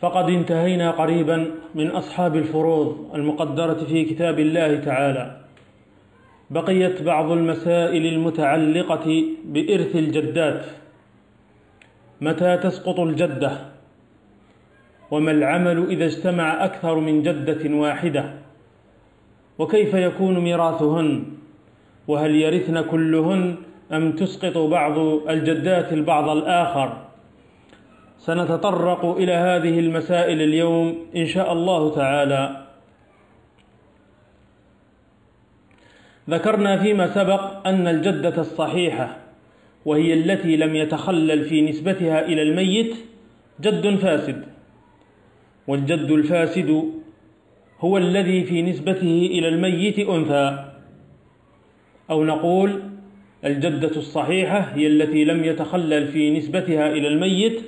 فقد انتهينا قريبا من أصحاب الفروض المقدرة في كتاب الله تعالى. بقيت بعض المسائل المتعلقة بإرث الجدات. متى تسقط الجدة؟ وما العمل إذا اجتمع أكثر من جدة واحدة؟ وكيف يكون ميراثهن؟ وهل يرثن كلهن أم تسقط بعض الجدات البعض الآخر؟ سنتطرق إلى هذه المسائل اليوم إن شاء الله تعالى. ذكرنا فيما سبق أن الجدة الصحيحة وهي التي لم يتخلل في نسبتها إلى الميت جد فاسد والجد الفاسد هو الذي في نسبته إلى الميت أنثى. أو نقول الجدة الصحيحة هي التي لم يتخلل في نسبتها إلى الميت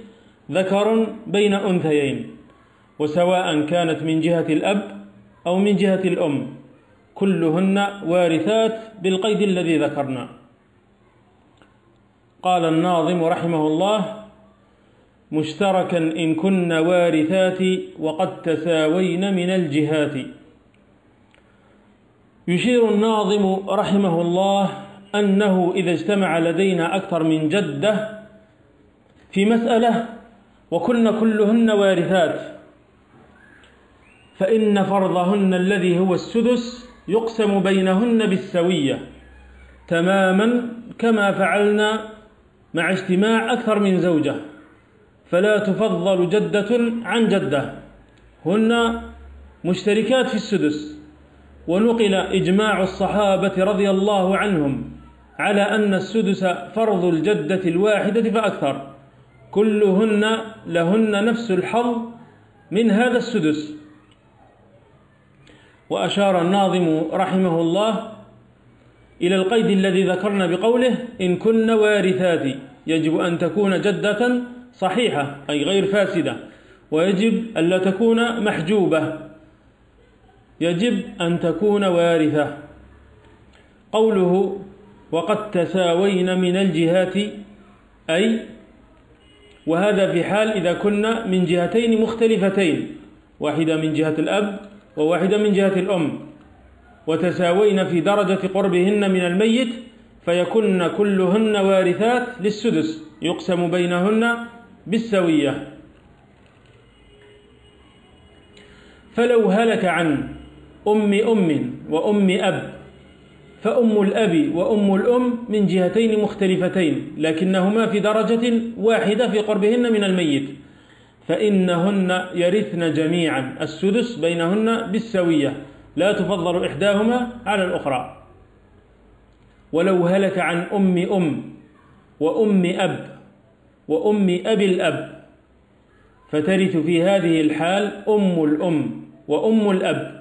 ذكر بين أنثيين وسواء كانت من جهة الأب أو من جهة الأم كلهن وارثات بالقيد الذي ذكرنا. قال الناظم رحمه الله مشتركا إن كن وارثات وقد تساوين من الجهات. يشير الناظم رحمه الله أنه إذا اجتمع لدينا أكثر من جدة في مسألة وكن كلهن وارثات. فإن فرضهن الذي هو السدس يقسم بينهن بالسوية تماما كما فعلنا مع اجتماع أكثر من زوجة. فلا تفضل جدة عن جدة. هن مشتركات في السدس. ونقل إجماع الصحابة رضي الله عنهم على أن السدس فرض الجدة الواحدة فأكثر. كلهن لهن نفس الحظ من هذا السدس. وأشار الناظم رحمه الله إلى القيد الذي ذكرنا بقوله إن كن وارثات يجب أن تكون جدة صحيحة أي غير فاسدة. ويجب ألا تكون محجوبة. يجب أن تكون وارثة. قوله وقد تساوين من الجهات أي وهذا في حال إذا كنا من جهتين مختلفتين واحدة من جهة الأب وواحدة من جهة الأم. وتساوين في درجة قربهن من الميت فيكن كلهن وارثات للسدس يقسم بينهن بالسوية. فلو هلك عن أم أم وأم أب فأم الأب وأم الأم من جهتين مختلفتين لكنهما في درجة واحدة في قربهن من الميت فإنهن يرثن جميعا السدس بينهن بالسوية لا تفضل إحداهما على الأخرى. ولو هلك عن أم أم وأم أب وأم أبي الأب فترث في هذه الحال أم الأم وأم الأب.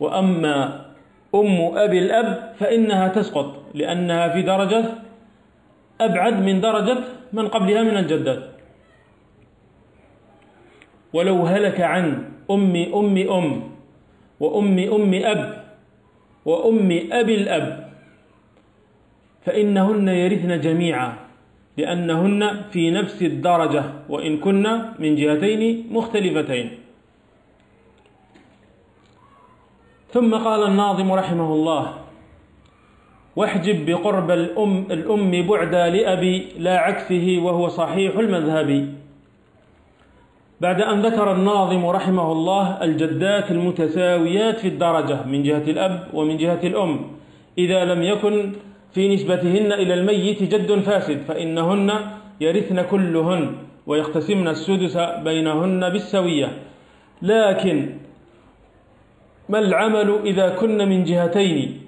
وأما أم أبي الأب فإنها تسقط لأنها في درجة أبعد من درجة من قبلها من الجدات ولو هلك عن أم أم أم وأم أم أب وأم أبي الأب فإنهن يرثن جميعا لأنهن في نفس الدرجة وإن كن من جهتين مختلفتين. ثم قال الناظم رحمه الله واحجب بقرب الأم, الأم بعدا لأبي لا عكسه وهو صحيح المذهب. بعد أن ذكر الناظم رحمه الله الجدات المتساويات في الدرجة من جهة الأب ومن جهة الأم إذا لم يكن في نسبتهن إلى الميت جد فاسد فإنهن يرثن كلهن ويقتسمن السدس بينهن بالسوية. لكن ما العمل إذا كن من جهتين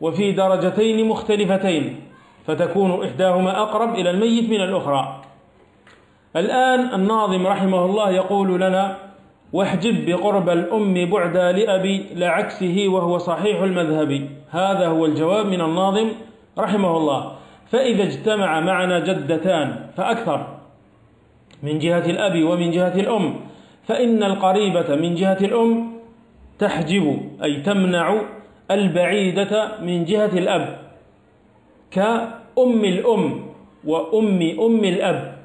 وفي درجتين مختلفتين فتكون إحداهما أقرب إلى الميت من الأخرى. الآن الناظم رحمه الله يقول لنا واحجب بقرب الأم بعدا لأبي لعكسه وهو صحيح المذهب. هذا هو الجواب من الناظم رحمه الله. فإذا اجتمع معنا جدتان فأكثر من جهة الأب ومن جهة الأم. فإن القريبة من جهة الأم تحجب أي تمنع البعيدة من جهة الأب. كأم الأم وأم أم الأب.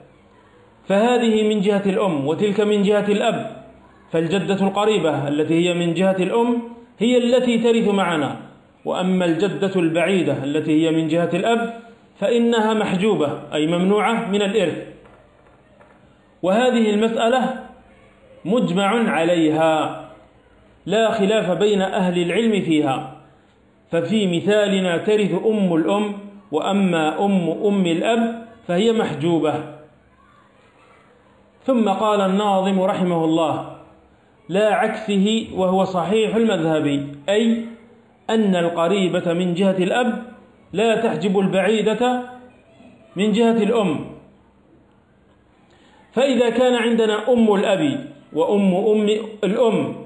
فهذه من جهة الأم وتلك من جهة الأب. فالجدة القريبة التي هي من جهة الأم هي التي ترث معنا. وأما الجدة البعيدة التي هي من جهة الأب فإنها محجوبة أي ممنوعة من الإرث. وهذه المسألة مجمع عليها. لا خلاف بين أهل العلم فيها. ففي مثالنا ترث أم الأم وأما أم أم الأب فهي محجوبة. ثم قال الناظم رحمه الله لا عكسه وهو صحيح المذهب أي أن القريبة من جهة الأب لا تحجب البعيدة من جهة الأم. فإذا كان عندنا أم الأب وأم أم الأم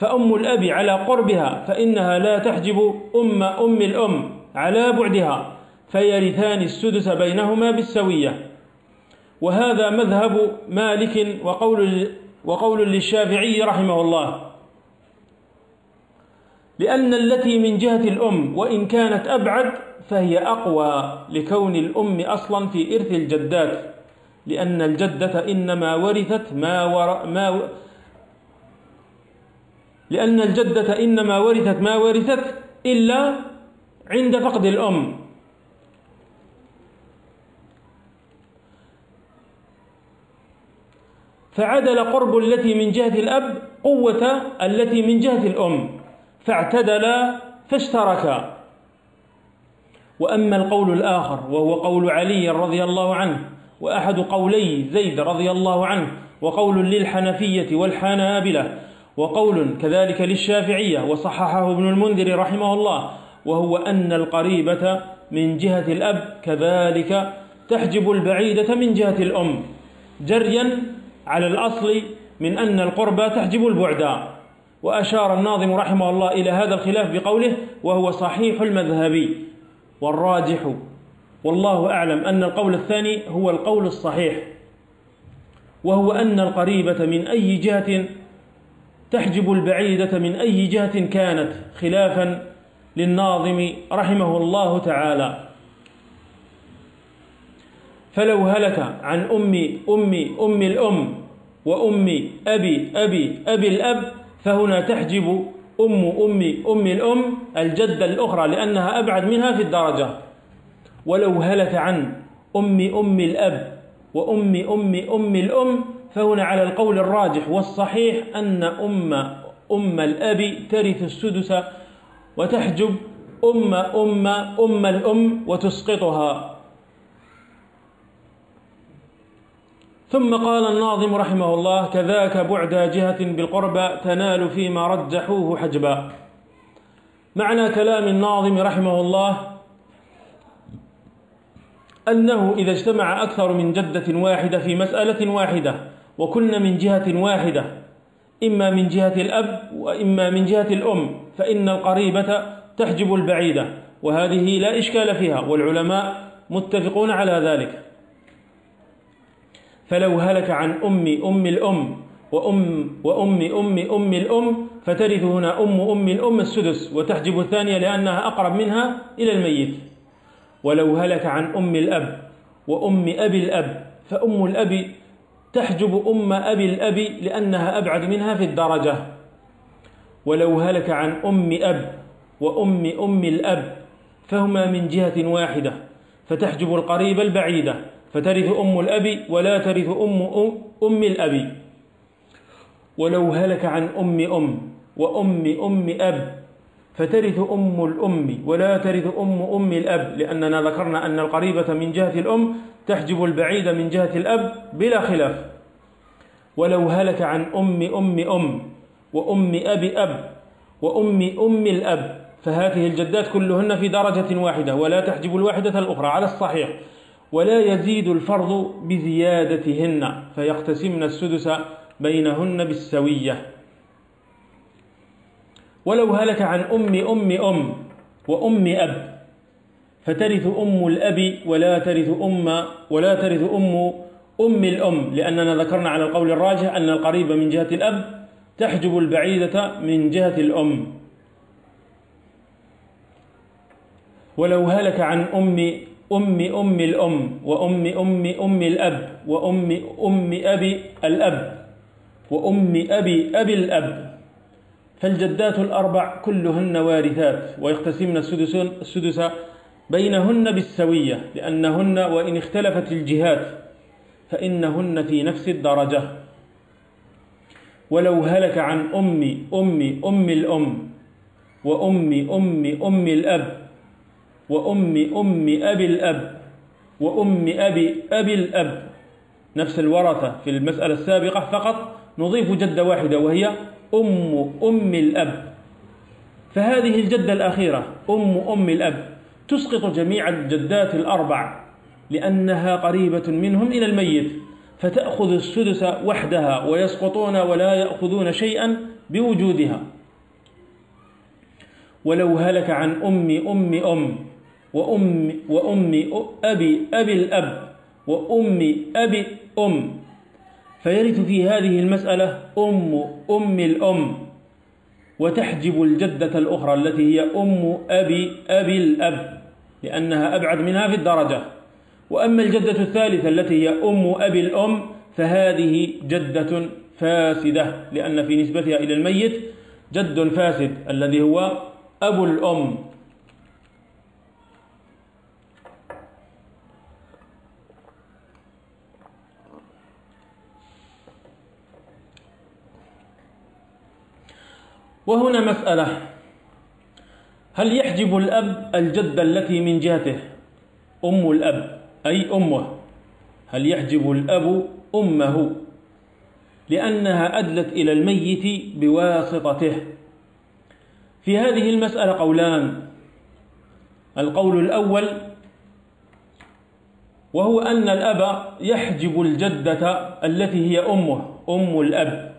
فأم الأب على قربها فإنها لا تحجب أم أم الأم على بعدها فيرثان السدس بينهما بالسوية. وهذا مذهب مالك وقول وقول للشافعي رحمه الله. لأن التي من جهة الأم وإن كانت أبعد فهي أقوى لكون الأم أصلا في إرث الجدات لأن الجدة إنما ورثت ما, ور... ما لأن الجدة إنما ورثت ما ورثت إلا عند فقد الأم. فعدل قرب التي من جهة الأب قوة التي من جهة الأم. فاعتدلا فاشتركا وأما القول الآخر وهو قول علي رضي الله عنه وأحد قولي زيد رضي الله عنه وقول للحنفية والحنابلة وقول كذلك للشافعية وصححه ابن المنذر رحمه الله وهو أن القريبة من جهة الأب كذلك تحجب البعيدة من جهة الأم جريا على الأصل من أن القربى تحجب البعد. وأشار الناظم رحمه الله إلى هذا الخلاف بقوله وهو صحيح المذهب والراجح. والله أعلم أن القول الثاني هو القول الصحيح. وهو أن القريبة من أي جهة تحجب البعيدة من أي جهة كانت خلافا للناظم رحمه الله تعالى. فلو هلك عن أم أم أم الأم وأم أبي أبي أبي الأب فهنا تحجب أم أم أم الأم الجدة الأخرى لأنها أبعد منها في الدرجة. ولو هلك عن أم أم الأب وأم أم أم الأم فهنا على القول الراجح والصحيح أن أم أم الأب ترث السدس وتحجب أم أم أم الأم وتسقطها. ثم قال الناظم رحمه الله كذاك بعد جهة بالقربى تنال فيما رجحوه حجبا. معنى كلام الناظم رحمه الله أنه إذا اجتمع أكثر من جدة واحدة في مسألة واحدة وكن من جهة واحدة إما من جهة الأب وإما من جهة الأم فإن القريبة تحجب البعيدة وهذه لا إشكال فيها والعلماء متفقون على ذلك. فلو هلك عن أم أم الأم وأم وأم أم أم الأم فترث هنا أم أم الأم السدس وتحجب الثانية لأنها أقرب منها إلى الميت. ولو هلك عن أم الأب وأم أبي الأب فأم الأب تحجب أم أبي الأب لأنها أبعد منها في الدرجة. ولو هلك عن أم أب وأم أم الأب فهما من جهة واحدة فتحجب القريب البعيدة فترث أم الأب ولا ترث أم أم, الأب. ولو هلك عن أم أم وأم أم أب فترث أم الأم ولا ترث أم أم الأب لأننا ذكرنا أن القريبة من جهة الأم تحجب البعيد من جهة الأب بلا خلاف. ولو هلك عن أم أم أم وأم أب أب وأم أم الأب فهذه الجدات كلهن في درجة واحدة ولا تحجب الواحدة الأخرى على الصحيح. ولا يزيد الفرض بزيادتهن فيقتسمن السدس بينهن بالسوية. ولو هلك عن أم أم أم وأم أب فترث أم الأب ولا ترث أم ولا ترث أم أم الأم لأننا ذكرنا على القول الراجح أن القريب من جهة الأب تحجب البعيدة من جهة الأم. ولو هلك عن أم أم أم الأم وأم أم أم الأب وأم أم أبي الأب وأم أبي أبي الأب. فالجدات الأربع كلهن وارثات ويقتسمن السدس, السدس بينهن بالسوية لأنهن وإن اختلفت الجهات فإنهن في نفس الدرجة. ولو هلك عن أم أم أم الأم وأم أم أم الأب وأم أم أبي الأب وأم أبي أبي الأب. نفس الورثة في المسألة السابقة فقط نضيف جدة واحدة وهي أم أم الأب. فهذه الجدة الأخيرة أم أم الأب تسقط جميع الجدات الأربع لأنها قريبة منهم إلى الميت فتأخذ السدس وحدها ويسقطون ولا يأخذون شيئا بوجودها. ولو هلك عن أم أم أم وأم, وأم أبي أبي الأب وأم أبي أم فيرث في هذه المسألة أم أم الأم وتحجب الجدة الأخرى التي هي أم أبي أبي الأب لأنها أبعد منها في الدرجة. وأما الجدة الثالثة التي هي أم أبي الأم فهذه جدة فاسدة لأن في نسبتها إلى الميت جد فاسد الذي هو أبو الأم. وهنا مسألة. هل يحجب الأب الجدة التي من جهته؟ أم الأب أي أمه. هل يحجب الأب أمه؟ لأنها أدلت إلى الميت بواسطته. في هذه المسألة قولان. القول الأول وهو أن الأب يحجب الجدة التي هي أمه أم الأب.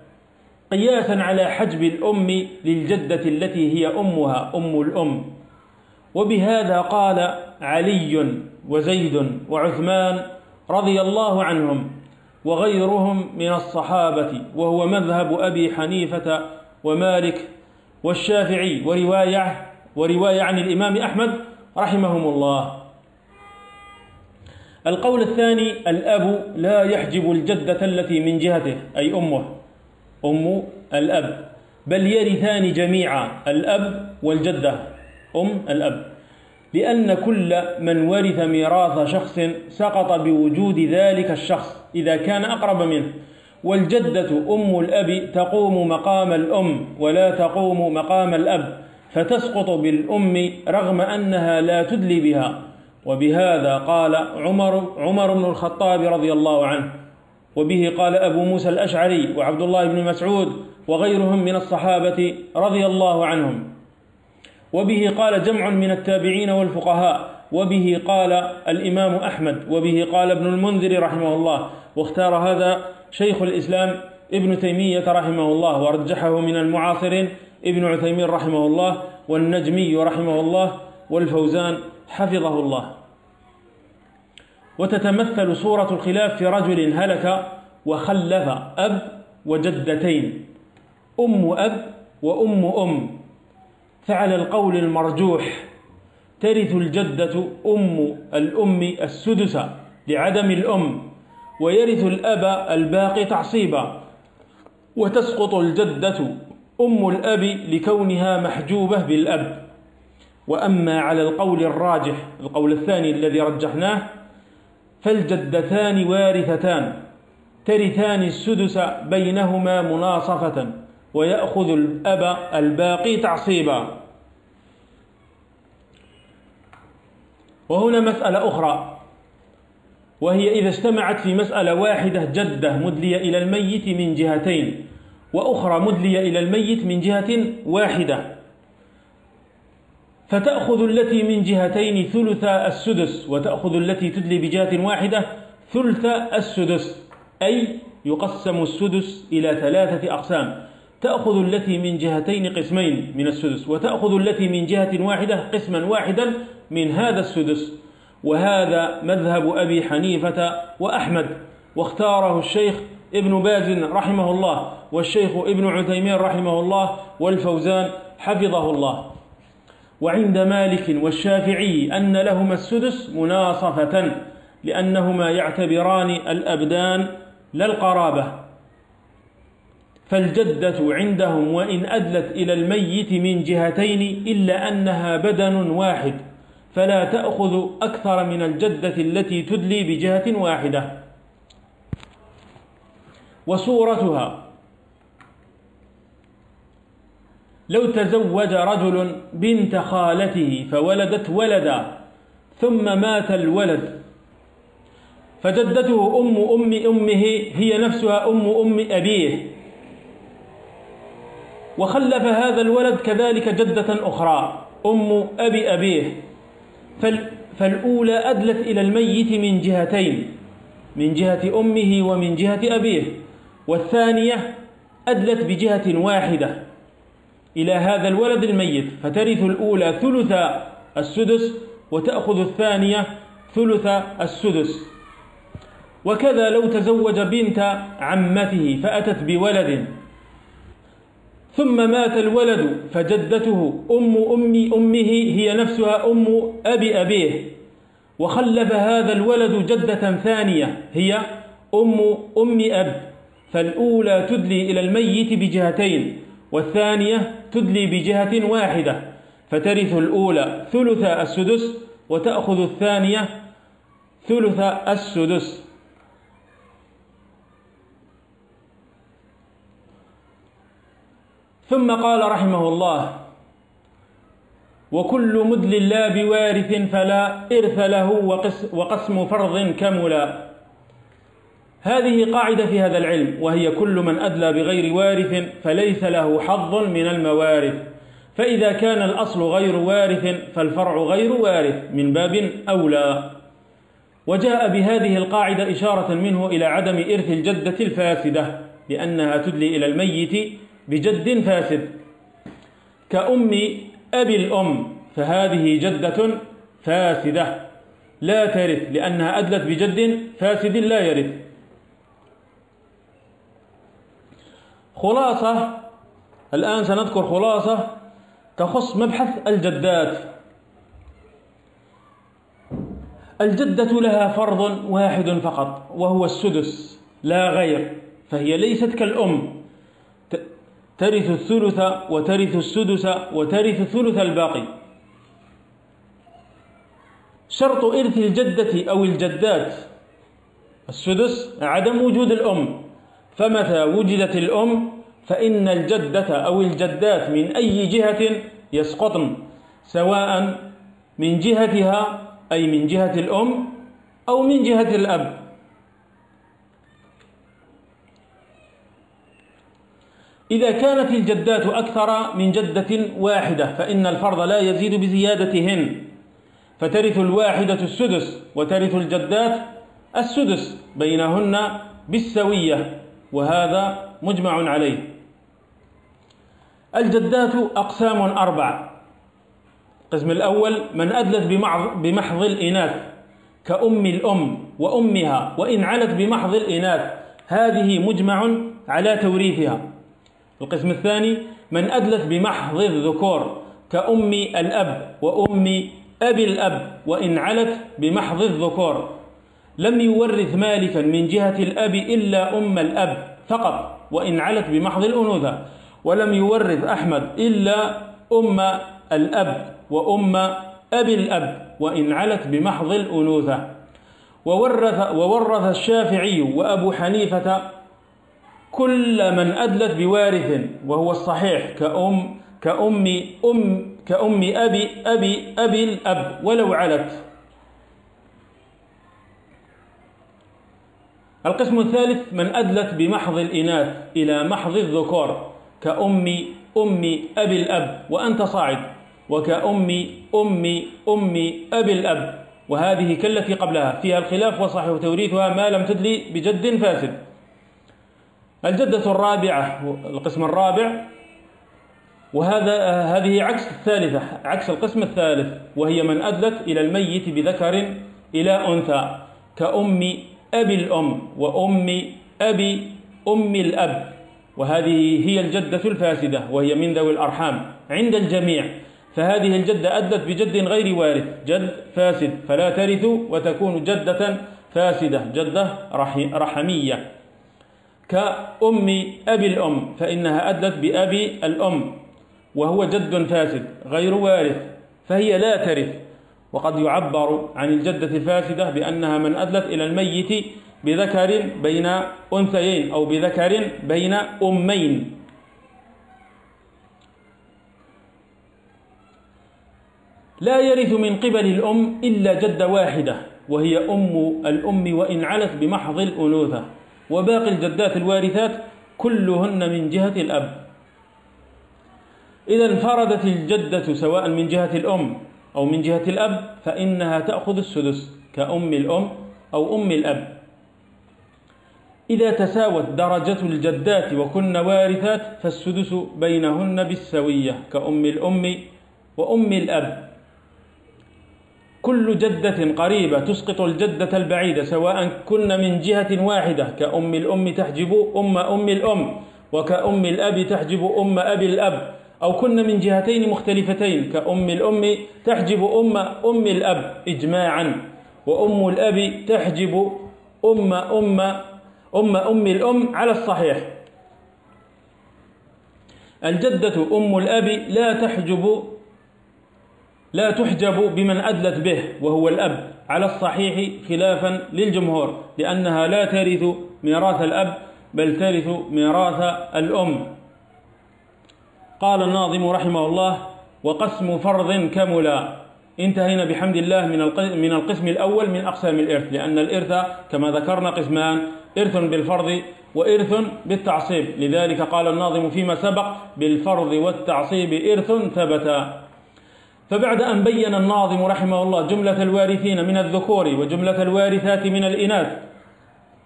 قياسا على حجب الأم للجدة التي هي أمها أم الأم. وبهذا قال علي وزيد وعثمان رضي الله عنهم وغيرهم من الصحابة وهو مذهب أبي حنيفة ومالك والشافعي ورواية, ورواية عن الإمام أحمد رحمهم الله. القول الثاني الأب لا يحجب الجدة التي من جهته أي أمه. أم الأب. بل يرثان جميعا الأب والجدة. أم الأب. لأن كل من ورث ميراث شخص سقط بوجود ذلك الشخص إذا كان أقرب منه. والجدة أم الأب تقوم مقام الأم ولا تقوم مقام الأب. فتسقط بالأم رغم أنها لا تدلي بها. وبهذا قال عمر, عمر بن الخطاب رضي الله عنه وبه قال أبو موسى الأشعري وعبد الله بن مسعود وغيرهم من الصحابة رضي الله عنهم. وبه قال جمع من التابعين والفقهاء. وبه قال الإمام أحمد. وبه قال ابن المنذر رحمه الله. واختار هذا شيخ الإسلام ابن تيمية رحمه الله. ورجحه من المعاصرين ابن عثيمين رحمه الله. والنجمي رحمه الله. والفوزان حفظه الله. وتتمثل صورة الخلاف في رجل هلك وخلف أب وجدتين أم أب وأم أم. فعلى القول المرجوح ترث الجدة أم الأم السدس لعدم الأم ويرث الأب الباقي تعصيبا. وتسقط الجدة أم الأب لكونها محجوبة بالأب. وأما على القول الراجح القول الثاني الذي رجحناه فالجدتان وارثتان؟ ترثان السدس بينهما مناصفة ويأخذ الأب الباقي تعصيبا. وهنا مسألة أخرى. وهي إذا اجتمعت في مسألة واحدة جدة مدلية إلى الميت من جهتين وأخرى مدلية إلى الميت من جهة واحدة. فتأخذ التي من جهتين ثلث السدس وتأخذ التي تدلي بجهة واحدة ثلث السدس أي يقسم السدس إلى ثلاثة أقسام. تأخذ التي من جهتين قسمين من السدس وتأخذ التي من جهة واحدة قسما واحدا من هذا السدس. وهذا مذهب أبي حنيفة وأحمد واختاره الشيخ ابن باز رحمه الله والشيخ ابن عثيمين رحمه الله والفوزان حفظه الله. وعند مالك والشافعي أن لهما السدس مناصفة لأنهما يعتبران الأبدان لا القرابة. فالجدة عندهم وإن أدلت إلى الميت من جهتين إلا أنها بدن واحد فلا تأخذ أكثر من الجدة التي تدلي بجهة واحدة. وصورتها لو تزوج رجل بنت خالته فولدت ولدا ثم مات الولد فجدته أم أم أمه هي نفسها أم أم أبيه. وخلف هذا الولد كذلك جدة أخرى أم أبي أبيه. فالأولى أدلت إلى الميت من جهتين من جهة أمه ومن جهة أبيه. والثانية أدلت بجهة واحدة. إلى هذا الولد الميت فترث الأولى ثلث السدس وتأخذ الثانية ثلث السدس. وكذا لو تزوج بنت عمته فأتت بولد. ثم مات الولد فجدته أم أم أمه هي نفسها أم أبي أبيه. وخلف هذا الولد جدة ثانية هي أم أم أب. فالأولى تدلي إلى الميت بجهتين. والثانية تدلي بجهة واحدة فترث الأولى ثلث السدس وتأخذ الثانية ثلث السدس. ثم قال رحمه الله وكل مدل لا بوارث فلا إرث له وقسم فرض كملا. هذه قاعدة في هذا العلم وهي كل من أدلى بغير وارث فليس له حظ من الموارث. فإذا كان الأصل غير وارث فالفرع غير وارث من باب أولى. وجاء بهذه القاعدة إشارة منه إلى عدم إرث الجدة الفاسدة لأنها تدلي إلى الميت بجد فاسد. كأم أبي الأم فهذه جدة فاسدة لا ترث لأنها أدلت بجد فاسد لا يرث. خلاصة الآن سنذكر خلاصة تخص مبحث الجدات. الجدة لها فرض واحد فقط وهو السدس لا غير فهي ليست كالأم. ترث الثلث وترث السدس وترث ثلث الباقي. شرط إرث الجدة أو الجدات. السدس عدم وجود الأم فمتى وجدت الأم فإن الجدة أو الجدات من أي جهة يسقطن سواء من جهتها أي من جهة الأم أو من جهة الأب. إذا كانت الجدات أكثر من جدة واحدة فإن الفرض لا يزيد بزيادتهن. فترث الواحدة السدس وترث الجدات السدس بينهن بالسوية وهذا مجمع عليه. الجدات أقسام أربع. القسم الأول من أدلت بمحض الإناث كأم الأم وأمها وإن علت بمحض الإناث. هذه مجمع على توريثها. القسم الثاني من أدلت بمحض الذكور كأم الأب وأم أبي الأب وإن علت بمحض الذكور. لم يورث مالكا من جهة الأب إلا أم الأب فقط وإن علت بمحض الأنوثة. ولم يورث أحمد إلا أم الأب وأم أبي الأب وإن علت بمحض الأنوثة. وورث, وورث الشافعي وأبو حنيفة كل من أدلت بوارث وهو الصحيح كأم كأم أم كأم أبي أبي أبي الأب ولو علت. القسم الثالث من أدلت بمحض الإناث إلى محض الذكور. كأم أم أبي الأب وأنت صاعد. وكأم أم أم أبي الأب. وهذه كالتي قبلها. فيها الخلاف وصحيح توريثها ما لم تدلي بجد فاسد. الجدة الرابعة القسم الرابع. وهذا هذه عكس الثالثة عكس القسم الثالث. وهي من أدلت إلى الميت بذكر إلى أنثى. كأم أبي الأم وأم أبي أم الأب. وهذه هي الجدة الفاسدة وهي من ذوي الأرحام عند الجميع. فهذه الجدة أدلت بجد غير وارث جد فاسد. فلا ترث وتكون جدة فاسدة جدة رحمية. كأم أبي الأم فإنها أدلت بأبي الأم وهو جد فاسد غير وارث فهي لا ترث. وقد يعبر عن الجدة الفاسدة بأنها من أدلت إلى الميت بذكر بين أنثيين أو بذكر بين أمين. لا يرث من قبل الأم إلا جدة واحدة وهي أم الأم وإن علت بمحض الأنوثة. وباقي الجدات الوارثات كلهن من جهة الأب. إذا انفردت الجدة سواء من جهة الأم أو من جهة الأب فإنها تأخذ السدس كأم الأم أو أم الأب. إذا تساوت درجة الجدات وكن وارثات فالسدس بينهن بالسوية كأم الأم وأم الأب. كل جدة قريبة تسقط الجدة البعيدة سواء كن من جهة واحدة كأم الأم تحجب أم أم الأم وكأم الأب تحجب أم أبي الأب أو كن من جهتين مختلفتين كأم الأم تحجب أم أم الأب إجماعا وأم الأب تحجب أم أم أم أم الأم على الصحيح. الجدة أم الأب لا تحجب لا تحجب بمن أدلت به وهو الأب على الصحيح خلافا للجمهور لأنها لا ترث ميراث الأب بل ترث ميراث الأم. قال الناظم رحمه الله وقسم فرض كملا. انتهينا بحمد الله من القسم الأول من أقسام الإرث لأن الإرث كما ذكرنا قسمان إرث بالفرض وإرث بالتعصيب. لذلك قال الناظم فيما سبق بالفرض والتعصيب إرث ثبتا. فبعد أن بين الناظم رحمه الله جملة الوارثين من الذكور وجملة الوارثات من الإناث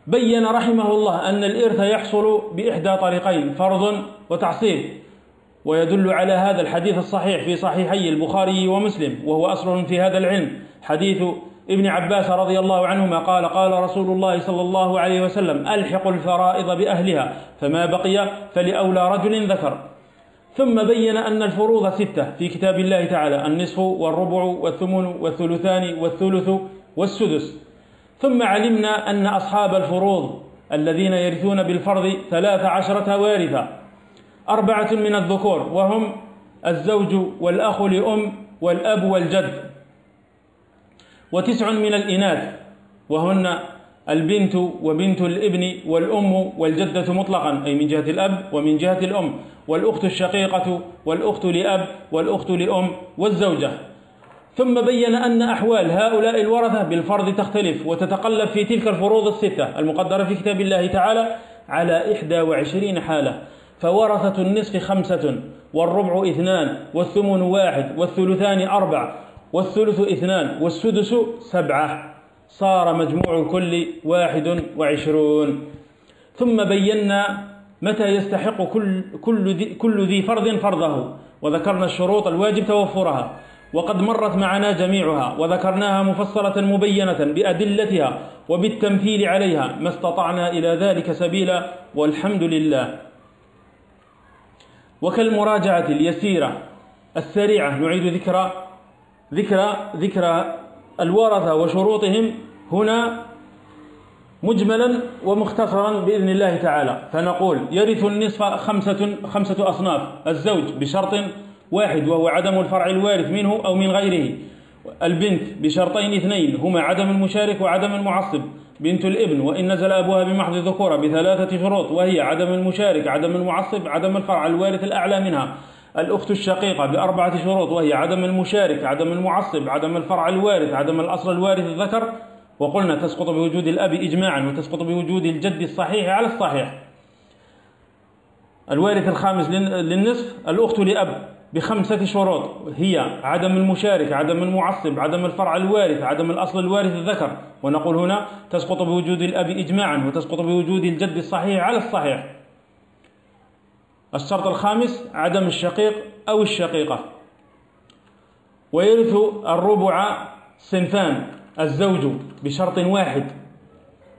بين رحمه الله أن الإرث يحصل بإحدى طريقين فرض وتعصيب. ويدل على هذا الحديث الصحيح في صحيحي البخاري ومسلم وهو أصل في هذا العلم حديث ابن عباس رضي الله عنهما قال قال رسول الله صلى الله عليه وسلم ألحق الفرائض بأهلها فما بقي فلأولى رجل ذكر. ثم بين أن الفروض ستة في كتاب الله تعالى النصف والربع والثمن والثلثان والثلث والسدس. ثم علمنا أن أصحاب الفروض الذين يرثون بالفرض ثلاث عشرة وارثا أربعة من الذكور وهم الزوج والأخ لأم والأب والجد. وتسع من الإناث وهن البنت وبنت الابن والأم والجدة مطلقا أي من جهة الأب ومن جهة الأم والأخت الشقيقة والأخت لأب والأخت لأم والزوجة. ثم بين أن أحوال هؤلاء الورثة بالفرض تختلف وتتقلب في تلك الفروض الستة المقدرة في كتاب الله تعالى على إحدى وعشرين حالة. فورثة النصف خمسة والربع اثنان والثمن واحد والثلثان أربع والثلث اثنان والسدس سبعة. صار مجموع الكل واحد وعشرون. ثم بينا متى يستحق كل, كل, ذي, كل ذي فرض فرضه. وذكرنا الشروط الواجب توفرها. وقد مرت معنا جميعها. وذكرناها مفصلة مبينة بأدلتها وبالتمثيل عليها. ما استطعنا إلى ذلك سبيلا والحمد لله. وكالمراجعة اليسيرة السريعة نعيد ذكر ذكر ذكر الورثة وشروطهم هنا مجملا ومختصرا بإذن الله تعالى. فنقول يرث النصف خمسة, خمسة أصناف. الزوج بشرط واحد وهو عدم الفرع الوارث منه أو من غيره. البنت بشرطين اثنين هما عدم المشارك وعدم المعصب. بنت الابن وإن نزل أبوها بمحض ذكورة بثلاثة شروط وهي عدم المشارك عدم المعصب عدم الفرع الوارث الأعلى منها. الأخت الشقيقة بأربعة شروط وهي عدم المشارك عدم المعصب عدم الفرع الوارث عدم الأصل الوارث الذكر. وقلنا تسقط بوجود الأب إجماعا وتسقط بوجود الجد الصحيح على الصحيح. الوارث الخامس للنصف الأخت لأب بخمسة شروط. هي عدم المشارك عدم المعصب عدم الفرع الوارث عدم الأصل الوارث الذكر. ونقول هنا تسقط بوجود الأب إجماعا وتسقط بوجود الجد الصحيح على الصحيح. الشرط الخامس عدم الشقيق أو الشقيقة. ويرث الربع صنفان الزوج بشرط واحد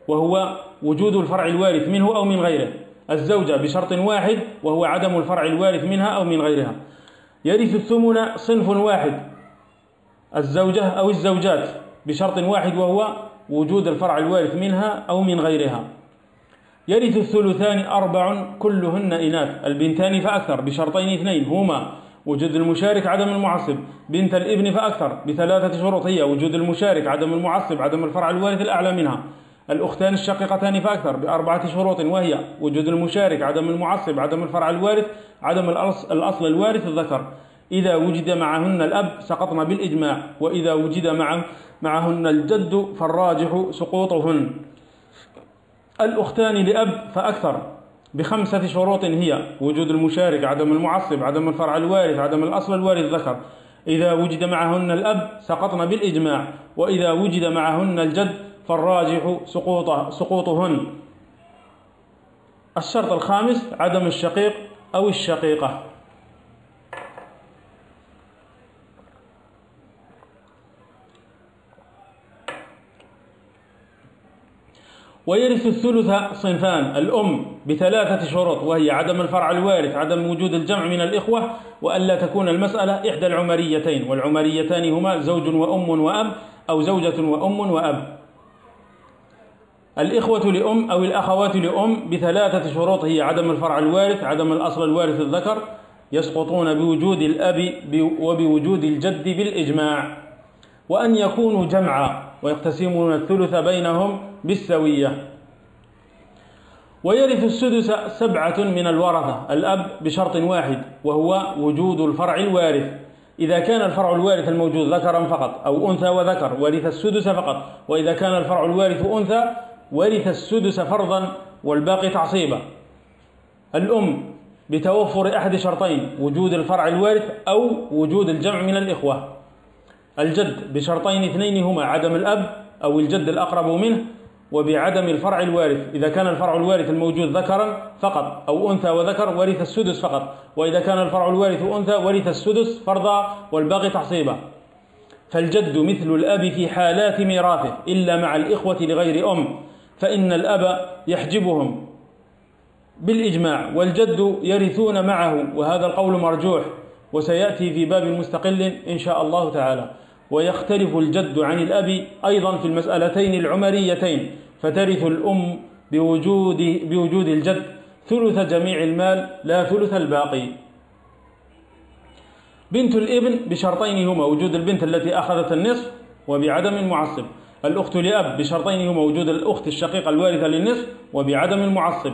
وهو وجود الفرع الوارث منه أو من غيره. الزوجة بشرط واحد وهو عدم الفرع الوارث منها أو من غيرها. يرث الثمن صنف واحد الزوجة أو الزوجات بشرط واحد وهو وجود الفرع الوارث منها أو من غيرها. يرث الثلثان أربع كلهن إناث. البنتان فأكثر بشرطين اثنين هما. وجود المشارك عدم المعصب. بنت الابن فأكثر بثلاثة شروط هي وجود المشارك عدم المعصب عدم الفرع الوارث الأعلى منها. الأختان الشقيقتان فأكثر بأربعة شروط وهي. وجود المشارك عدم المعصب عدم الفرع الوارث عدم الأصل الوارث الذكر. إذا وجد معهن الأب سقطن بالإجماع. وإذا وجد معهن الجد فالراجح سقوطهن. الأختان لأب فأكثر بخمسة شروط هي وجود المشارك عدم المعصب عدم الفرع الوارث عدم الأصل الوارث ذكر. إذا وجد معهن الأب سقطن بالإجماع وإذا وجد معهن الجد فالراجح سقوط سقوطهن. الشرط الخامس عدم الشقيق أو الشقيقة. ويرث الثلث صنفان. الأم بثلاثة شروط وهي عدم الفرع الوارث عدم وجود الجمع من الإخوة وألا تكون المسألة إحدى العمريتين والعمريتان هما زوج وأم وأب أو زوجة وأم وأب. الإخوة لأم أو الأخوات لأم بثلاثة شروط هي عدم الفرع الوارث عدم الأصل الوارث الذكر يسقطون بوجود الأب وبوجود الجد بالإجماع. وأن يكونوا جمعا ويقتسمون الثلث بينهم بالسوية. ويرث السدس سبعة من الورثة الأب بشرط واحد وهو وجود الفرع الوارث. إذا كان الفرع الوارث الموجود ذكرا فقط أو أنثى وذكر ورث السدس فقط. وإذا كان الفرع الوارث أنثى ورث السدس فرضا والباقي تعصيبا. الأم بتوفر أحد شرطين وجود الفرع الوارث أو وجود الجمع من الإخوة. الجد بشرطين اثنين هما عدم الأب أو الجد الأقرب منه وبعدم الفرع الوارث. إذا كان الفرع الوارث الموجود ذكرا فقط أو أنثى وذكر ورث السدس فقط. وإذا كان الفرع الوارث أنثى ورث السدس فرضا والباقي تحصيبا. فالجد مثل الأب في حالات ميراثه إلا مع الإخوة لغير أم فإن الأب يحجبهم بالإجماع والجد يرثون معه. وهذا القول مرجوح وسيأتي في باب مستقل إن شاء الله تعالى. ويختلف الجد عن الأب أيضا في المسألتين العمريتين فترث الأم بوجود, بوجود الجد ثلث جميع المال لا ثلث الباقي. بنت الإبن بشرطين هما وجود البنت التي أخذت النصف وبعدم المعصب. الأخت لأب بشرطين هما وجود الأخت الشقيقة الوارثة للنصف وبعدم المعصب.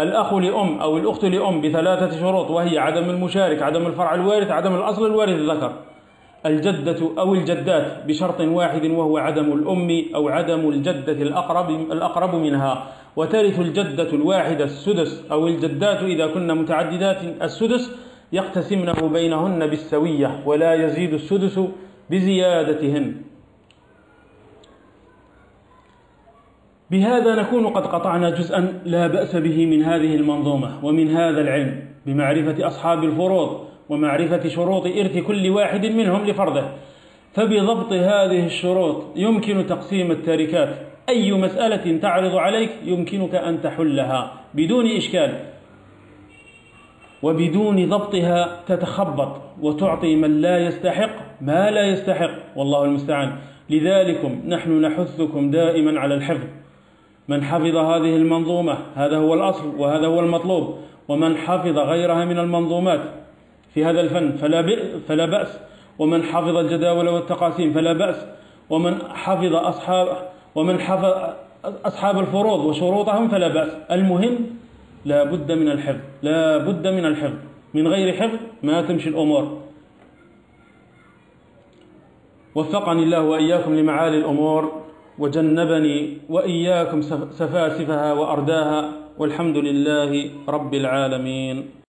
الأخ لأم أو الأخت لأم بثلاثة شروط وهي عدم المشارك عدم الفرع الوارث عدم الأصل الوارث الذكر. الجدة أو الجدات بشرط واحد وهو عدم الأم أو عدم الجدة الأقرب, الأقرب منها. وترث الجدة الواحدة السدس أو الجدات إذا كن متعددات السدس يقتسمنه بينهن بالسوية ولا يزيد السدس بزيادتهن. بهذا نكون قد قطعنا جزءا لا بأس به من هذه المنظومة ومن هذا العلم بمعرفة أصحاب الفروض ومعرفة شروط إرث كل واحد منهم لفرضه. فبضبط هذه الشروط يمكن تقسيم التاركات. أي مسألة تعرض عليك يمكنك أن تحلها بدون إشكال. وبدون ضبطها تتخبط وتعطي من لا يستحق ما لا يستحق. والله المستعان. لذلكم نحن نحثكم دائما على الحفظ. من حفظ هذه المنظومة هذا هو الأصل وهذا هو المطلوب. ومن حفظ غيرها من المنظومات في هذا الفن فلا, فلا بأس. ومن حفظ الجداول والتقاسيم فلا بأس. ومن حفظ أصحاب ومن حفظ أصحاب الفروض وشروطهم فلا بأس. المهم لا بد من الحفظ لا بد من الحفظ. من غير حفظ ما تمشي الأمور. وفقني الله وإياكم لمعالي الأمور وجنبني وإياكم سفاسفها وأرداها والحمد لله رب العالمين.